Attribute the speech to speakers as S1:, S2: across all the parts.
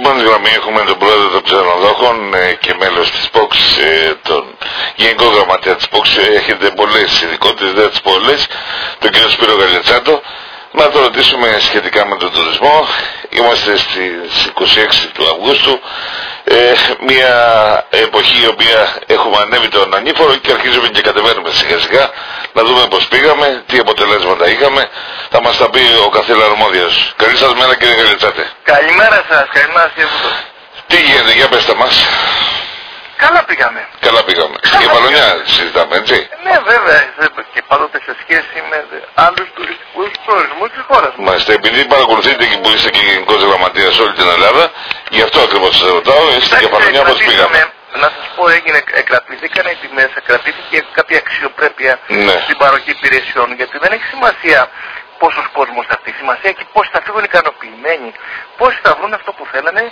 S1: επόμενη γραμμή έχουμε τον πρόεδρο των ξενοδόχων ε, και μέλος της ΠΟΞ, ε, τον γενικό γραμματέα της ΠΟΞ. Έχετε πολλές ειδικότητες, δεν τις πολλές, τον κύριο Σπύρο Γαλιατσάτο. Να το ρωτήσουμε σχετικά με τον τουρισμό. Είμαστε στις 26 του Αυγούστου. Ε, μια εποχή η οποία έχουμε ανέβει τον ανήφορο και αρχίζουμε και κατεβαίνουμε σιγά σιγά να δούμε πως πήγαμε, τι αποτελέσματα είχαμε. Θα μας τα πει ο καθένα αρμόδιος. Καλή σας μέρα κύριε Γαλιατσάτε.
S2: Καλημέρα σας, καλημέρα κύριε Βούτο.
S1: Τι γίνεται, για πέστε μας.
S2: Καλά πήγαμε.
S1: Καλά πήγαμε. Στην Κεφαλονιά συζητάμε, έτσι.
S2: Ναι, βέβαια. Και πάντοτε σε σχέση με άλλους τουριστικούς προορισμούς της χώρας μας.
S1: Μάλιστα, επειδή παρακολουθείτε και που είστε και γενικός γραμματέας σε όλη την Ελλάδα, γι' αυτό ακριβώς σας ρωτάω, στην Κεφαλονιά πώς πήγαμε.
S2: Να σας πω, έγινε, εκρατηθήκαν οι τιμές, εκρατήθηκε κάποια αξιοπρέπεια
S1: Ναι.
S2: στην παροχή υπηρεσιών, γιατί δεν έχει σημασία πόσος κόσμος θα έρθει, σημασία έχει πόσοι θα φύγουν ικανοποιημένοι, πόσοι θα βρουν αυτό που θέλανε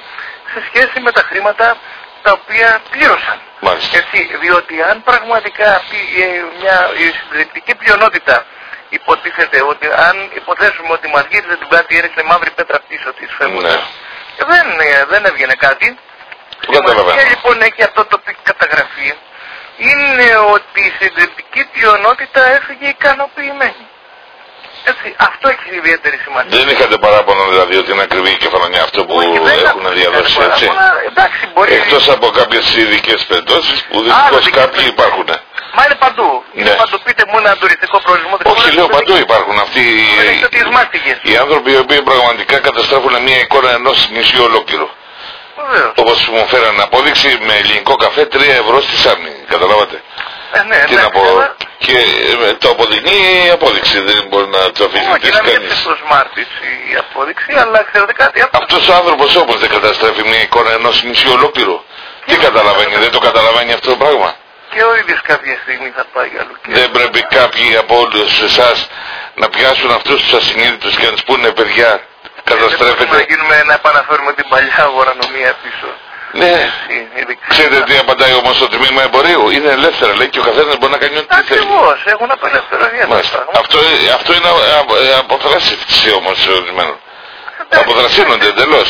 S2: σε σχέση με τα χρήματα τα οποία πλήρωσαν.
S1: Μάλιστα.
S2: Έτσι, διότι αν πραγματικά αυτή ε, μια η συντριπτική πλειονότητα υποτίθεται ότι αν υποθέσουμε ότι μας γύριζε την πλάτη έριχνε μαύρη πέτρα πίσω της φεύγοντας,
S1: Ναι.
S2: δεν, ε, δεν έβγαινε κάτι.
S1: Το καταλαβαίνω.
S2: Σημασία λοιπόν έχει αυτό το οποίο έχει καταγραφεί είναι ότι η συντριπτική πλειονότητα έφυγε ικανοποιημένη. Έτσι, αυτό έχει ιδιαίτερη σημασία.
S1: Δεν είχατε παράπονο δηλαδή ότι είναι ακριβή η κεφαλονιά αυτό που
S2: Όχι, δεν
S1: έχουν
S2: άκουσα
S1: διαδώσει
S2: κανένα
S1: έτσι;
S2: παράπονα. Εντάξει, μπορεί.
S1: Εκτός από κάποιες ειδικές περιπτώσεις που δυστυχώς
S2: ειδικές
S1: κάποιοι
S2: περιπτώσεις.
S1: υπάρχουν.
S2: Μα είναι παντού. Είναι
S1: Ναι.
S2: παντού. Πείτε μου ένα τουριστικό προορισμό της
S1: Όχι,
S2: χώρας
S1: λέω
S2: που
S1: παντού
S2: δεν-
S1: υπάρχουν αυτοί
S2: Δεν έχετε τις
S1: οι,
S2: μάστιγες.
S1: οι άνθρωποι οι οποίοι πραγματικά καταστρέφουν μια εικόνα ενός νησιού ολόκληρου.
S2: Βεβαίως.
S1: Όπως μου φέραν απόδειξη με ελληνικό καφέ 3 ευρώ στη Σάμι. Καταλάβατε;
S2: Ε, ναι,
S1: Τι να
S2: εντάξει,
S1: πω.
S2: αλλά-
S1: Και ε, το αποδεικνύει η απόδειξη. Δεν μπορεί να το
S2: Όχι, να
S1: αφισβητήσει
S2: μην
S1: κανείς.
S2: έρθει προς μάρτυση η απόδειξη, αλλά ξέρετε κάτι, αυτό
S1: Αυτός ο άνθρωπος όμως δεν καταστρέφει μια εικόνα ενός νησιού ολόκληρου. Τι καταλαβαίνει, δεν το καταλαβαίνει αυτό το πράγμα;
S2: και ο ίδιος κάποια στιγμή θα πάει αλλού. Και...
S1: Δεν πρέπει κάποιοι από όλους εσάς να πιάσουν αυτούς τους ασυνείδητους και να τους πούνε παιδιά
S2: Δεν μπορούμε
S1: καταστρέφεται.
S2: να γίνουμε να επαναφέρουμε την παλιά αγορανομία πίσω.
S1: Ναι.
S2: Έτσι, ειδικά-
S1: Ξέρετε τι απαντάει όμως το τμήμα εμπορίου; Είναι ελεύθερα λέει και ο καθένας μπορεί να κάνει ό,τι θέλει.
S2: Ακριβώς, έχουν απελευθερωθεί
S1: Μάλιστα.
S2: αυτά.
S1: Αυτό, αυτό είναι αποδράσιση όμως ορισμένων.
S2: Εντάξει,
S1: Αποδρασίνονται εντελώς.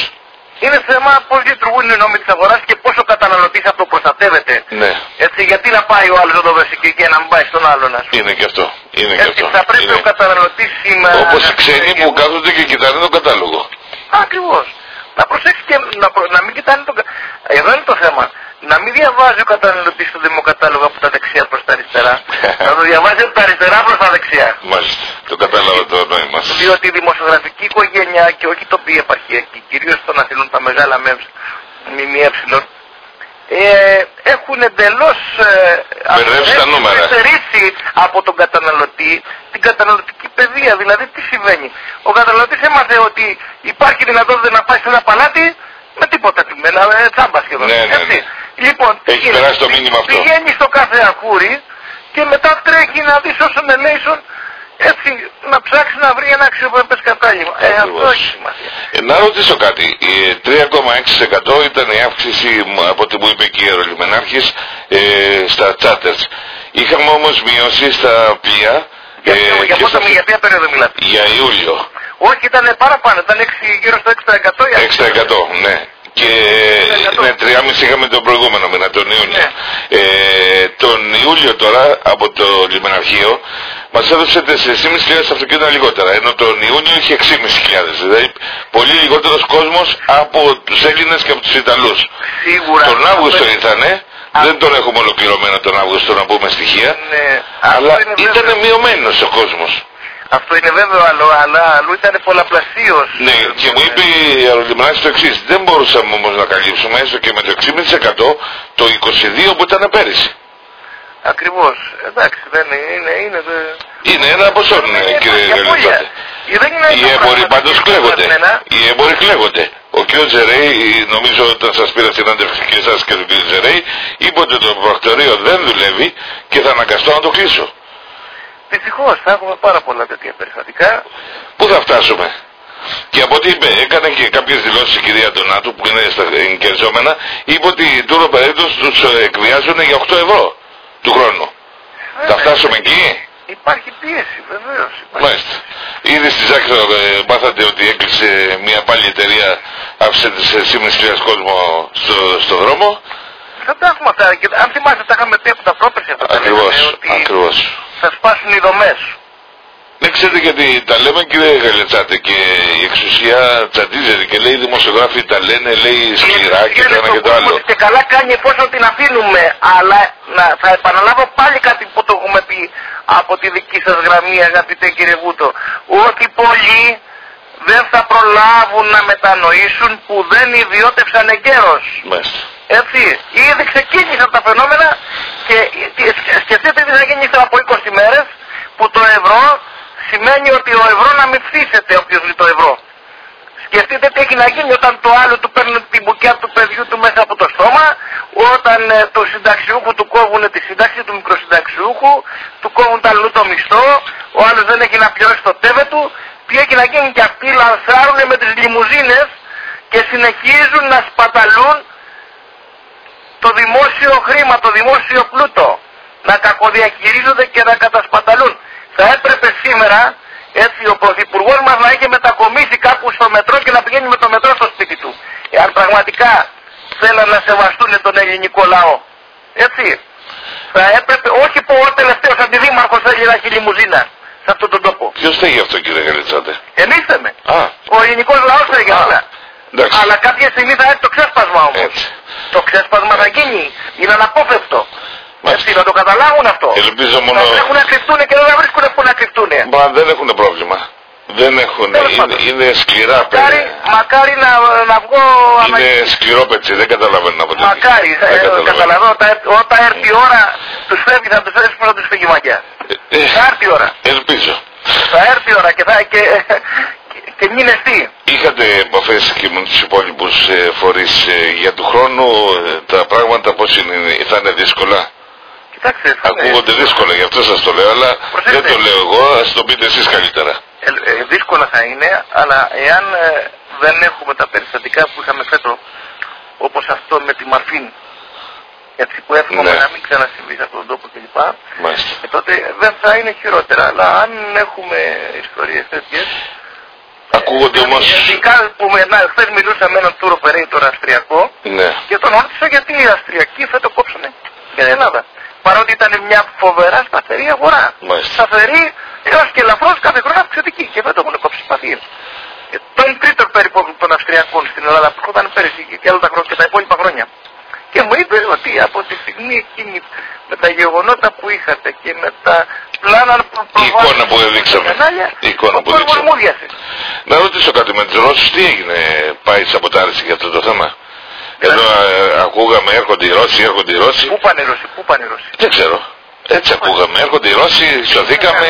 S2: Είναι θέμα πώς λειτουργούν οι νόμοι της αγοράς και πόσο ο καταναλωτής αυτοπροστατεύεται.
S1: Ναι.
S2: Έτσι, γιατί να πάει ο άλλος να το δώσει και, και να μην πάει στον άλλον, ας πούμε.
S1: Είναι και αυτό. Είναι και
S2: Έτσι,
S1: αυτό.
S2: θα πρέπει
S1: Είναι.
S2: ο καταναλωτής σήμερα...
S1: Όπως
S2: να
S1: οι ξένοι
S2: ξέρει-
S1: που κάθονται και κοιτάνε τον κατάλογο.
S2: Ακριβώς. Να προσέξει και να, προ- να μην κοιτάνε τον... κα- Εδώ είναι το θέμα. Να μην διαβάζει ο καταναλωτής το δημοκατάλογο από τα δεξιά προς τα αριστερά. να το διαβάζει από τα αριστερά προς τα δεξιά.
S1: Μάλιστα. Το κατάλαβα το νόημα σας.
S2: Διότι η δημοσιογραφική οικογένεια και όχι η τοπία επαρχιακή, κυρίως των Αθηνών τα μεγάλα ΜΕΜΣ, ΜΜΕ, ε, έχουν εντελώς ε,
S1: Μπερδέψει τα νούμερα.
S2: αφαιρέσει από τον καταναλωτή την καταναλωτική παιδεία. Δηλαδή τι συμβαίνει. Ο καταναλωτής έμαθε ότι υπάρχει δυνατότητα να πάει σε ένα παλάτι με τίποτα, με ένα ε, τσάμπα σχεδόν.
S1: Ναι, ναι,
S2: έτσι.
S1: ναι.
S2: Λοιπόν,
S1: Έχεις
S2: τι
S1: περάσει το
S2: γίνεται.
S1: μήνυμα αυτό.
S2: Πηγαίνει στο κάθε ακούρι και μετά τρέχει να δει social elation έτσι να ψάξει να βρει ένα αξιοπρεπές κατάλημα. Ε, αυτό
S1: Ακριβώς.
S2: έχει σημασία.
S1: Ε, να ρωτήσω κάτι. Η 3,6% ήταν η αύξηση μ, από ό,τι μου είπε και η αερολιμενάρχης ε, στα charters. Είχαμε όμως μειώσει στα πλοία
S2: Για,
S1: ε,
S2: ποιο- για,
S1: και
S2: πόσο,
S1: στα-
S2: για ποια περίοδο μιλάτε;
S1: για Ιούλιο.
S2: Όχι, ήταν παραπάνω, ήταν 6, γύρω στο 6%. η αύξηση.
S1: 6% ναι. Και
S2: 6%.
S1: ναι, 3,5 είχαμε τον προηγούμενο μήνα, τον Ιούνιο.
S2: Ναι.
S1: Ε, τον Ιούλιο τώρα από το λιμεναρχείο μας έδωσε 4.500 αυτοκίνητα λιγότερα, ενώ τον Ιούνιο είχε 6.500. Δηλαδή πολύ λιγότερος κόσμος από τους Έλληνες και από τους Ιταλούς.
S2: Σίγουρα.
S1: Τον Αύγουστο
S2: Αυτό-
S1: ήτανε, δεν τον έχουμε ολοκληρωμένο τον Αύγουστο να πούμε στοιχεία,
S2: Ναι,
S1: αλλά
S2: αυτό είναι
S1: ήταν
S2: βέβαιο.
S1: μειωμένος ο κόσμος.
S2: Αυτό είναι βέβαιο, αλλά, αλλά αλλού ήταν πολλαπλασίως.
S1: Ναι, και μου είπε η αερολιμνάκη το εξή. Δεν μπορούσαμε όμω να καλύψουμε έστω και με το 6,5% το 22% που ήταν πέρυσι.
S2: Ακριβώς. Εντάξει, δεν είναι, είναι, είναι δε-
S1: Είναι ένα ποσό, ναι,
S2: Είναι
S1: κύριε
S2: για πουλιά.
S1: Γαλιτσάτε.
S2: Ε, Δεν είναι
S1: Οι
S2: τα
S1: έμποροι
S2: πράγματα
S1: πάντως
S2: και
S1: κλαίγονται.
S2: συγκεκριμένα.
S1: Οι έμποροι κλαίγονται. Ο κ. Τζερέι, νομίζω όταν σας πήρα συνέντευξη και εσάς και τον κ. Τζερέι, είπε ότι το πρακτορείο δεν δουλεύει και θα αναγκαστώ να το κλείσω.
S2: Δυστυχώς θα έχουμε πάρα πολλά τέτοια περιστατικά.
S1: Πού θα φτάσουμε; Και από ό,τι είπε, έκανε και κάποιες δηλώσεις η κυρία Ντονάτου που είναι στα εγκαιριζόμενα, είπε ότι οι tour operators τους ε, εκβιάζουν για 8 ευρώ του χρόνου. Θα
S2: Βέβαια,
S1: φτάσουμε εκεί;
S2: Υπάρχει πίεση, βεβαίως.
S1: Μάλιστα. Ήδη στη Ζάκρο ε, μάθατε ότι έκλεισε μια πάλι εταιρεία, άφησε τις ε, σήμες χιλιάς κόσμο στο, στο δρόμο;
S2: Θα τα έχουμε αυτά. Και αν θυμάστε, τα είχαμε πει από τα πρόπερση αυτά. τα
S1: Ακριβώς,
S2: λέγαμε, ότι
S1: ακριβώς.
S2: Θα σπάσουν οι δομές.
S1: Δεν ξέρετε γιατί τα λέμε κύριε Γαλετσάτε και η εξουσία τσαντίζεται και λέει οι δημοσιογράφοι τα λένε, λέει σκληρά και το ένα και το άλλο.
S2: Και καλά κάνει εφόσον την αφήνουμε, αλλά να, θα επαναλάβω πάλι κάτι που το έχουμε πει από τη δική σας γραμμή αγαπητέ κύριε Βούτο, ότι πολλοί δεν θα προλάβουν να μετανοήσουν που δεν ιδιώτευσαν εγκαίρως.
S1: Μάλιστα.
S2: Έτσι, ήδη ξεκίνησαν τα φαινόμενα και τι- σκεφτείτε τι θα γίνει ύστερα από 20 μέρες που το ευρώ σημαίνει ότι ο ευρώ να μην φύσεται όποιος δει το ευρώ. Σκεφτείτε τι έχει να γίνει όταν το άλλο του παίρνουν την μπουκιά του παιδιού του μέσα από το στόμα, όταν ε, του συνταξιούχου του κόβουν τη σύνταξη του μικροσυνταξιούχου, του κόβουν τα αλλού το μισθό, ο άλλος δεν έχει να πληρώσει το τέβε του, τι έχει να γίνει και αυτοί λανσάρουν με τις λιμουζίνες και συνεχίζουν να σπαταλούν το δημόσιο χρήμα, το δημόσιο πλούτο, να κακοδιαχειρίζονται και να κατασπαταλούν. Θα έπρεπε σήμερα έτσι ο Πρωθυπουργός μας να είχε μετακομίσει κάπου στο μετρό και να πηγαίνει με το μετρό στο σπίτι του. Εάν πραγματικά θέλαν να σεβαστούν τον ελληνικό λαό. Έτσι. Θα έπρεπε, όχι που ο τελευταίος αντιδήμαρχος θέλει να έχει λιμουζίνα σε αυτόν τον τόπο.
S1: Ποιος θέλει αυτό κύριε Γαλετσάτε.
S2: Εμείς θέμε.
S1: Α,
S2: Ο ελληνικός λαός θέλει
S1: Α,
S2: αυτά.
S1: εντάξει.
S2: Αλλά κάποια στιγμή θα έρθει το ξέσπασμα όμως.
S1: Έτσι.
S2: Το ξέσπασμα θα γίνει. Είναι αναπόφευκτο.
S1: Μάλιστα.
S2: Έτσι, να το καταλάβουν αυτό.
S1: Ελπίζω μόνο...
S2: Θα έχουν να κρυφτούν και δεν θα βρίσκουν που να κρυφτούν.
S1: Μα δεν έχουν πρόβλημα. Δεν έχουν.
S2: Τέλος
S1: Είναι,
S2: πάντων.
S1: είναι σκληρά
S2: Μακάρι,
S1: παιδιά.
S2: μακάρι να, να βγω
S1: Είναι σκληρό πετσί, δεν καταλαβαίνω από τι.
S2: Μακάρι,
S1: Δεν
S2: ε,
S1: καταλαβαίνω.
S2: καταλαβαίνω. Όταν, όταν έρθει η ώρα, τους φεύγει, θα τους έρθει που θα τους φύγει η μαγιά.
S1: Ε, ε,
S2: Θα έρθει η ώρα.
S1: Ελπίζω.
S2: Θα έρθει η ώρα και θα... Και, και, και μην εστί.
S1: Είχατε επαφές και με τους υπόλοιπους ε, φορείς ε, για του χρόνου ε, τα πράγματα πώς είναι, θα είναι δύσκολα;
S2: Κοιτάξτε, θα είναι-
S1: Ακούγονται δύσκολα, γι' αυτό σας το λέω, αλλά
S2: Προσέξτε.
S1: δεν το λέω εγώ, ας το πείτε εσείς καλύτερα.
S2: Ε, ε, δύσκολα θα είναι, αλλά εάν ε, δεν έχουμε τα περιστατικά που είχαμε φέτο, όπως αυτό με τη Μαρφίν, έτσι που εύχομαι
S1: Ναι.
S2: να μην ξανασυμβεί σε αυτόν τον τόπο κλπ.
S1: Μάλιστα.
S2: Ε, τότε δεν θα είναι χειρότερα. Αλλά αν έχουμε ιστορίες τέτοιες,
S1: Ακούγονται όμως...
S2: ειδικά που με, να, χθες μιλούσα με έναν tour operator αυστριακό
S1: Ναι.
S2: και τον ρώτησα γιατί οι Αυστριακοί φέτο κόψανε για την Ελλάδα. Παρότι ήταν μια φοβερά σταθερή αγορά.
S1: Μάλιστα.
S2: Σταθερή έως και ελαφρώς κάθε χρόνο αυξητική και φέτο έχουν κόψει σπαθίες. Ε, Τον τρίτο περίπου των Αυστριακών στην Ελλάδα που ήταν πέρυσι και όλα τα χρόνια και τα υπόλοιπα χρόνια. Και μου είπε ότι από τη στιγμή εκείνη με τα γεγονότα που είχατε και με τα πλάνα που
S1: Η εικόνα που δείξαμε.
S2: κανάλια,
S1: Η εικόνα
S2: ο
S1: που
S2: κόσμος
S1: δείξαμε.
S2: μου διάσε.
S1: Να ρωτήσω κάτι με τους Ρώσους, τι έγινε, πάει σαμποτάριση για αυτό το θέμα; Εδώ ε, ακούγαμε έρχονται οι Ρώσοι, έρχονται οι Ρώσοι.
S2: Πού πάνε οι Ρώσοι, πού πάνε οι Ρώσοι.
S1: Δεν ξέρω. Έτσι ακούγαμε. Έρχονται οι Ρώσοι, σωθήκαμε.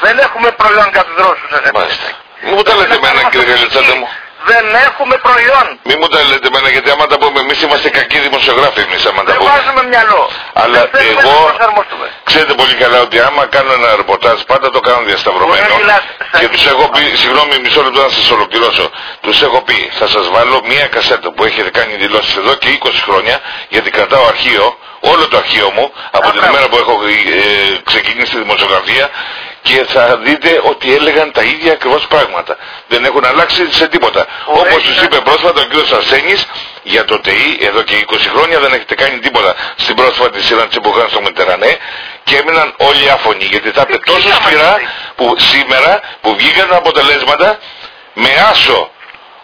S2: Δεν έχουμε προϊόν για τους Ρώσους, αγαπητέ.
S1: Μάλιστα. Μην μου τα λέτε εμένα κύριε Γαλιτσάτε μου.
S2: Δεν έχουμε προϊόν.
S1: Μην μου τα λέτε εμένα γιατί άμα τα πούμε εμείς είμαστε κακοί δημοσιογράφοι εμείς άμα τα
S2: Δεν
S1: πούμε.
S2: βάζουμε μυαλό.
S1: Αλλά
S2: δεν θέλουμε
S1: εγώ-
S2: να προσαρμοστούμε.
S1: Ξέρετε πολύ καλά ότι άμα κάνω ένα ρεπορτάζ πάντα το κάνω διασταυρωμένο
S2: Μπορεί να μιλάς σαν
S1: και τους έχω πει, συγγνώμη μισό λεπτό να σας ολοκληρώσω, τους έχω πει θα σας βάλω μία κασέτα που έχετε κάνει δηλώσεις εδώ και 20 χρόνια γιατί κρατάω αρχείο, όλο το αρχείο μου από
S2: Α,
S1: την
S2: μπράβο.
S1: ημέρα που έχω ε, ξεκινήσει τη δημοσιογραφία και θα δείτε ότι έλεγαν τα ίδια ακριβώς πράγματα. Δεν έχουν αλλάξει σε τίποτα.
S2: Ωραία,
S1: Όπως τους
S2: ναι.
S1: είπε πρόσφατα ο κ. Αρσένης για το ΤΕΙ εδώ και 20 χρόνια δεν έχετε κάνει τίποτα στην πρόσφατη συνάντηση που είχαν στο Μετερανέ και έμειναν όλοι άφωνοι γιατί θα είπε
S2: Τι
S1: τόσο
S2: πήγαμε,
S1: σκληρά
S2: έτσι.
S1: που σήμερα που βγήκαν τα αποτελέσματα με άσο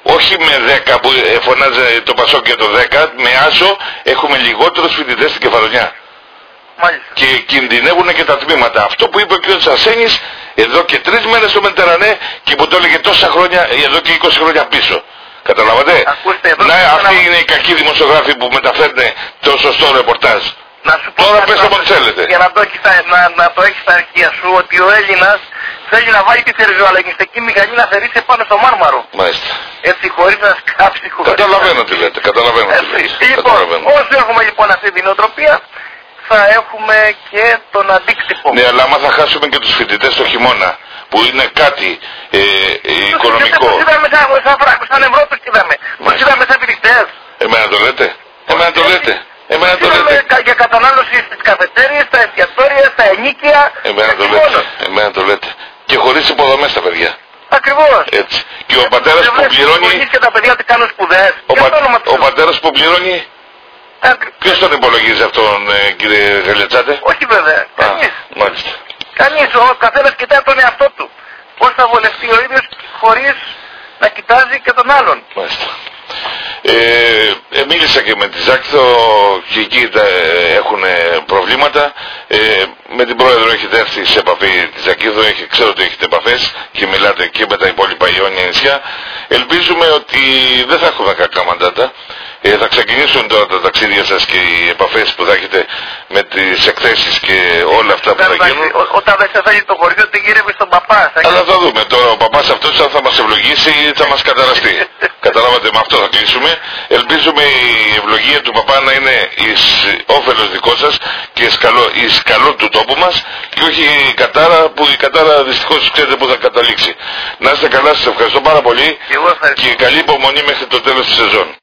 S1: όχι με 10 που ε, φωνάζει το Πασόκ για το 10 με άσο έχουμε λιγότερους φοιτητές στην Κεφαλονιά
S2: Μάλιστα.
S1: και κινδυνεύουν και τα τμήματα. Αυτό που είπε ο κ. Αρσένης εδώ και τρεις μέρες στο Μετερανέ και που το έλεγε τόσα χρόνια, εδώ και 20 χρόνια πίσω. Καταλάβατε;
S2: Ακούστε, εδώ
S1: Να,
S2: θέλω να-
S1: αυτοί είναι οι κακοί δημοσιογράφοι που μεταφέρουν το σωστό ρεπορτάζ.
S2: Να σου πω
S1: Τώρα
S2: κάτι
S1: πες
S2: να-
S1: όπως θέλετε.
S2: Για να το έχεις στα, να, να το έχεις στα αρχεία σου ότι ο Έλληνας θέλει να βάλει τη θερζοαλλαγιστική μηχανή να θερήσει πάνω στο μάρμαρο.
S1: Μάλιστα.
S2: Έτσι χωρίς να σκάψει χωρίς
S1: Καταλαβαίνω
S2: να-
S1: τι λέτε, καταλαβαίνω τι
S2: Έτσι.
S1: λέτε.
S2: Λοιπόν,
S1: Καταλαβαίνω.
S2: όσο έχουμε λοιπόν αυτή την νοοτροπία θα έχουμε και τον αντίκτυπο.
S1: Ναι, αλλά άμα θα χάσουμε και τους φοιτητές το χειμώνα, που είναι κάτι ε, ε, οικονομικό.
S2: Τους είδαμε σαν, σαν φράγκους, σαν ευρώ τους είδαμε. Τους
S1: Μάλιστα.
S2: είδαμε σαν φοιτητές.
S1: Εμένα το λέτε. Εμένα το λέτε. Εμένα το
S2: Είδαμε
S1: λέτε.
S2: κα- για κατανάλωση στις καφετέριες, στα εστιατόρια, στα ενίκεια
S1: Εμένα το λέτε. Εμένα το λέτε. Και χωρίς υποδομές τα παιδιά.
S2: Ακριβώς.
S1: Έτσι. Και ο πατέρας που πληρώνει...
S2: και τα παιδιά τι κάνουν σπουδές.
S1: Ο,
S2: Για
S1: πα...
S2: το όνομα του
S1: ο
S2: Θεού.
S1: πατέρας που πληρώνει...
S2: Ακρι-
S1: Ποιος τον υπολογίζει αυτόν ε, κύριε Γαλιατσάτε;
S2: Όχι βέβαια.
S1: Α,
S2: Κανείς.
S1: μάλιστα.
S2: Κανείς. Ο καθένας κοιτάει τον εαυτό του. Πώς θα βολευτεί ο ίδιος χωρίς να κοιτάζει και τον άλλον.
S1: Μάλιστα. Ε, ε, μίλησα και με τη Ζάκηθο και εκεί τα, ε, έχουν προβλήματα. Ε, με την πρόεδρο έχετε έρθει σε επαφή τη Ζακήθο, έχει, ξέρω ότι έχετε επαφές και μιλάτε και με τα υπόλοιπα Ιόνια νησιά. Ελπίζουμε ότι δεν θα έχουμε κακά μαντάτα. Ε, θα ξεκινήσουν τώρα τα ταξίδια σας και οι επαφές που θα έχετε με τις εκθέσεις και όλα αυτά που θα
S2: Εντάξει,
S1: γίνουν.
S2: ο- Όταν δεν σε θέλει το χωριό, δεν γύρευε στον παπά. Θα
S1: Αλλά θα δούμε τώρα ο παπάς αυτός αν θα μας ευλογήσει ή θα μας καταραστεί. Καταλάβατε με αυτό θα κλείσουμε. Ελπίζουμε η ευλογία του παπά να είναι εις όφελος δικό σας και εις καλό, εις καλό του τόπου μας και όχι η κατάρα που η κατάρα δυστυχώς ξέρετε που θα καταλήξει. Να είστε καλά, σας ευχαριστώ πάρα πολύ
S2: Και εγώ ευχαριστώ.
S1: και καλή υπομονή μέχρι το τέλος της σεζόν.